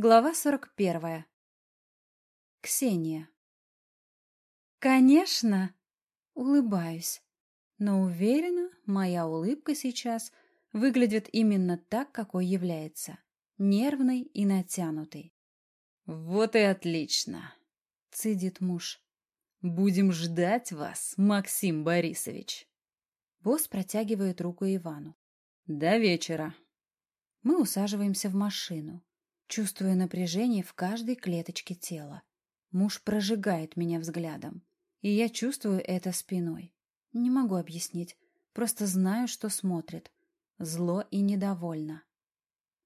Глава сорок первая. Ксения. Конечно, улыбаюсь, но уверена, моя улыбка сейчас выглядит именно так, какой является, нервной и натянутой. Вот и отлично, цедит муж. Будем ждать вас, Максим Борисович. Босс протягивает руку Ивану. До вечера. Мы усаживаемся в машину, чувствуя напряжение в каждой клеточке тела. Муж прожигает меня взглядом, и я чувствую это спиной. Не могу объяснить, просто знаю, что смотрит. Зло и недовольно.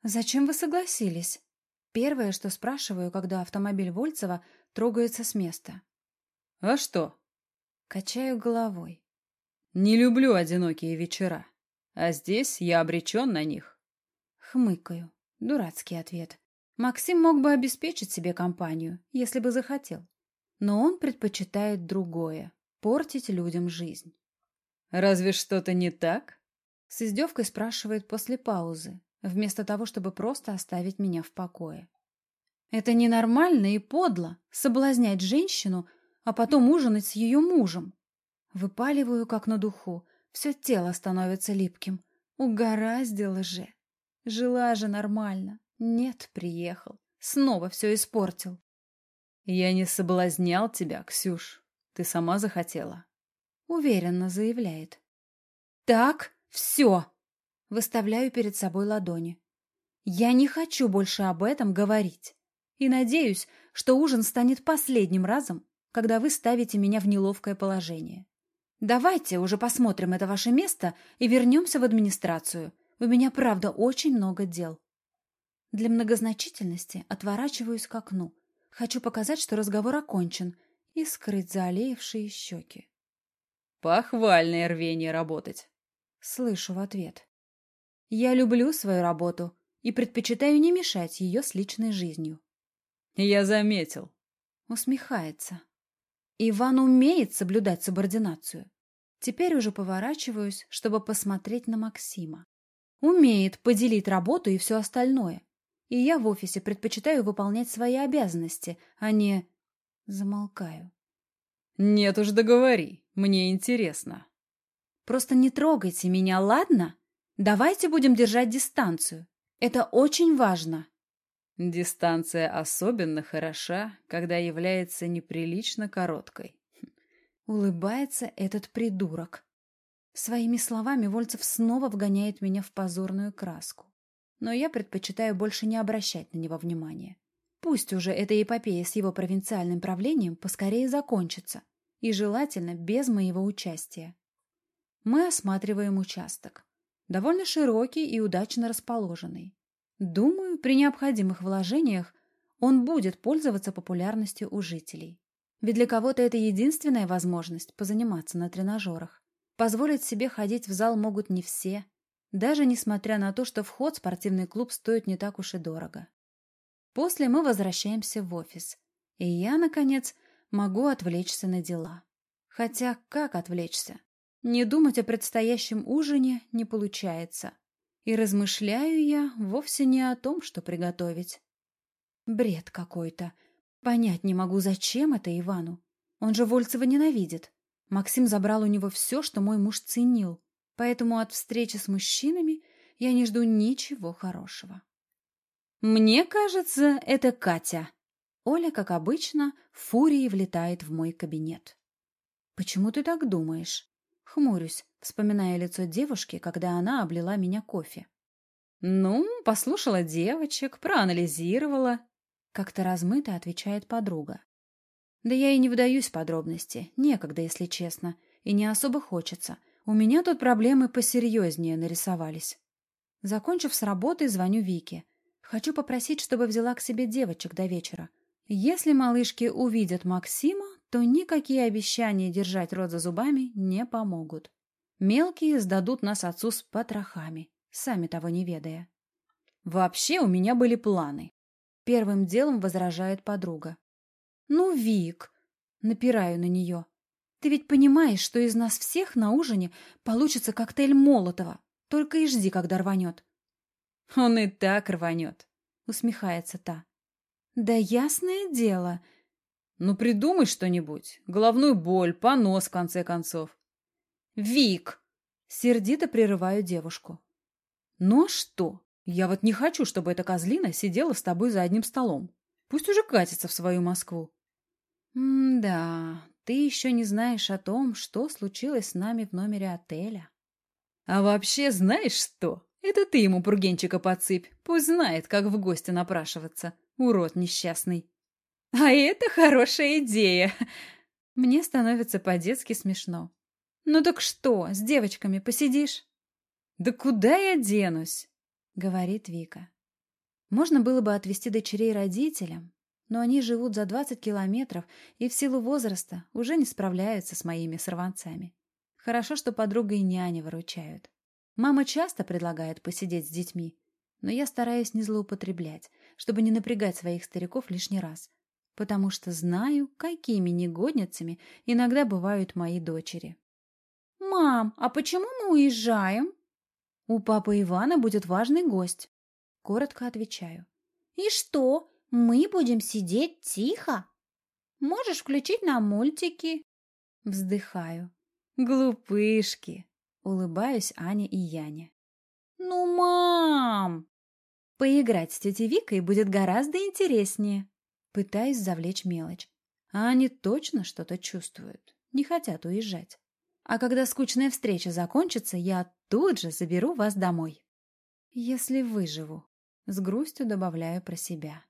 «Зачем вы согласились?» Первое, что спрашиваю, когда автомобиль Вольцева трогается с места. «А что?» Качаю головой. «Не люблю одинокие вечера, а здесь я обречен на них». Хмыкаю. Дурацкий ответ. Максим мог бы обеспечить себе компанию, если бы захотел. Но он предпочитает другое — портить людям жизнь. «Разве что-то не так?» С издевкой спрашивает после паузы, вместо того, чтобы просто оставить меня в покое. Это ненормально и подло — соблазнять женщину, а потом ужинать с ее мужем. Выпаливаю, как на духу, все тело становится липким. Угораздило же. Жила же нормально. Нет, приехал. Снова все испортил. Я не соблазнял тебя, Ксюш. Ты сама захотела. Уверенно заявляет. Так, все. Выставляю перед собой ладони. Я не хочу больше об этом говорить. И надеюсь, что ужин станет последним разом, когда вы ставите меня в неловкое положение. Давайте уже посмотрим это ваше место и вернемся в администрацию. У меня, правда, очень много дел. Для многозначительности отворачиваюсь к окну. Хочу показать, что разговор окончен, и скрыть заолеевшие щеки. Похвальное рвение работать. Слышу в ответ. Я люблю свою работу и предпочитаю не мешать ее с личной жизнью. Я заметил. Усмехается. Иван умеет соблюдать субординацию. Теперь уже поворачиваюсь, чтобы посмотреть на Максима. Умеет поделить работу и все остальное. И я в офисе предпочитаю выполнять свои обязанности, а не... Замолкаю. Нет уж, договори. Мне интересно. Просто не трогайте меня, ладно? Давайте будем держать дистанцию. Это очень важно. Дистанция особенно хороша, когда является неприлично короткой. Улыбается этот придурок. Своими словами Вольцев снова вгоняет меня в позорную краску. Но я предпочитаю больше не обращать на него внимания. Пусть уже эта эпопея с его провинциальным правлением поскорее закончится, и желательно без моего участия. Мы осматриваем участок. Довольно широкий и удачно расположенный. Думаю, при необходимых вложениях он будет пользоваться популярностью у жителей. Ведь для кого-то это единственная возможность позаниматься на тренажерах. Позволить себе ходить в зал могут не все, даже несмотря на то, что вход в спортивный клуб стоит не так уж и дорого. После мы возвращаемся в офис, и я, наконец, могу отвлечься на дела. Хотя как отвлечься? Не думать о предстоящем ужине не получается. И размышляю я вовсе не о том, что приготовить. Бред какой-то. Понять не могу, зачем это Ивану. Он же Вольцева ненавидит. Максим забрал у него все, что мой муж ценил. Поэтому от встречи с мужчинами я не жду ничего хорошего. Мне кажется, это Катя. Оля, как обычно, фурией влетает в мой кабинет. Почему ты так думаешь? Хмурюсь, вспоминая лицо девушки, когда она облила меня кофе. «Ну, послушала девочек, проанализировала», — как-то размыто отвечает подруга. «Да я и не вдаюсь в подробности, некогда, если честно, и не особо хочется. У меня тут проблемы посерьезнее нарисовались». Закончив с работой, звоню Вике. Хочу попросить, чтобы взяла к себе девочек до вечера. Если малышки увидят Максима, то никакие обещания держать рот за зубами не помогут. Мелкие сдадут нас отцу с потрохами, сами того не ведая. Вообще у меня были планы. Первым делом возражает подруга. Ну, Вик, напираю на нее. Ты ведь понимаешь, что из нас всех на ужине получится коктейль Молотова. Только и жди, когда рванет. Он и так рванет, усмехается та. Да ясное дело. Ну, придумай что-нибудь. Головную боль, понос, в конце концов. Вик! Сердито прерываю девушку. Ну а что? Я вот не хочу, чтобы эта козлина сидела с тобой за одним столом. Пусть уже катится в свою Москву. М-да, ты еще не знаешь о том, что случилось с нами в номере отеля. А вообще знаешь что? Это ты ему пургенчика подсыпь. Пусть знает, как в гости напрашиваться. Урод несчастный. А это хорошая идея. Мне становится по-детски смешно. Ну так что, с девочками посидишь? Да куда я денусь? Говорит Вика. Можно было бы отвезти дочерей родителям, но они живут за 20 километров и в силу возраста уже не справляются с моими сорванцами. Хорошо, что подруга и няня выручают. Мама часто предлагает посидеть с детьми, но я стараюсь не злоупотреблять, чтобы не напрягать своих стариков лишний раз, потому что знаю, какими негодницами иногда бывают мои дочери. «Мам, а почему мы уезжаем?» «У папы Ивана будет важный гость», — коротко отвечаю. «И что, мы будем сидеть тихо? Можешь включить нам мультики?» Вздыхаю. «Глупышки!» — улыбаюсь Ане и Яне. «Ну, мам!» «Поиграть с тетей Викой будет гораздо интереснее!» Пытаюсь завлечь мелочь. А они точно что-то чувствуют, не хотят уезжать. А когда скучная встреча закончится, я тут же заберу вас домой. Если выживу. С грустью добавляю про себя.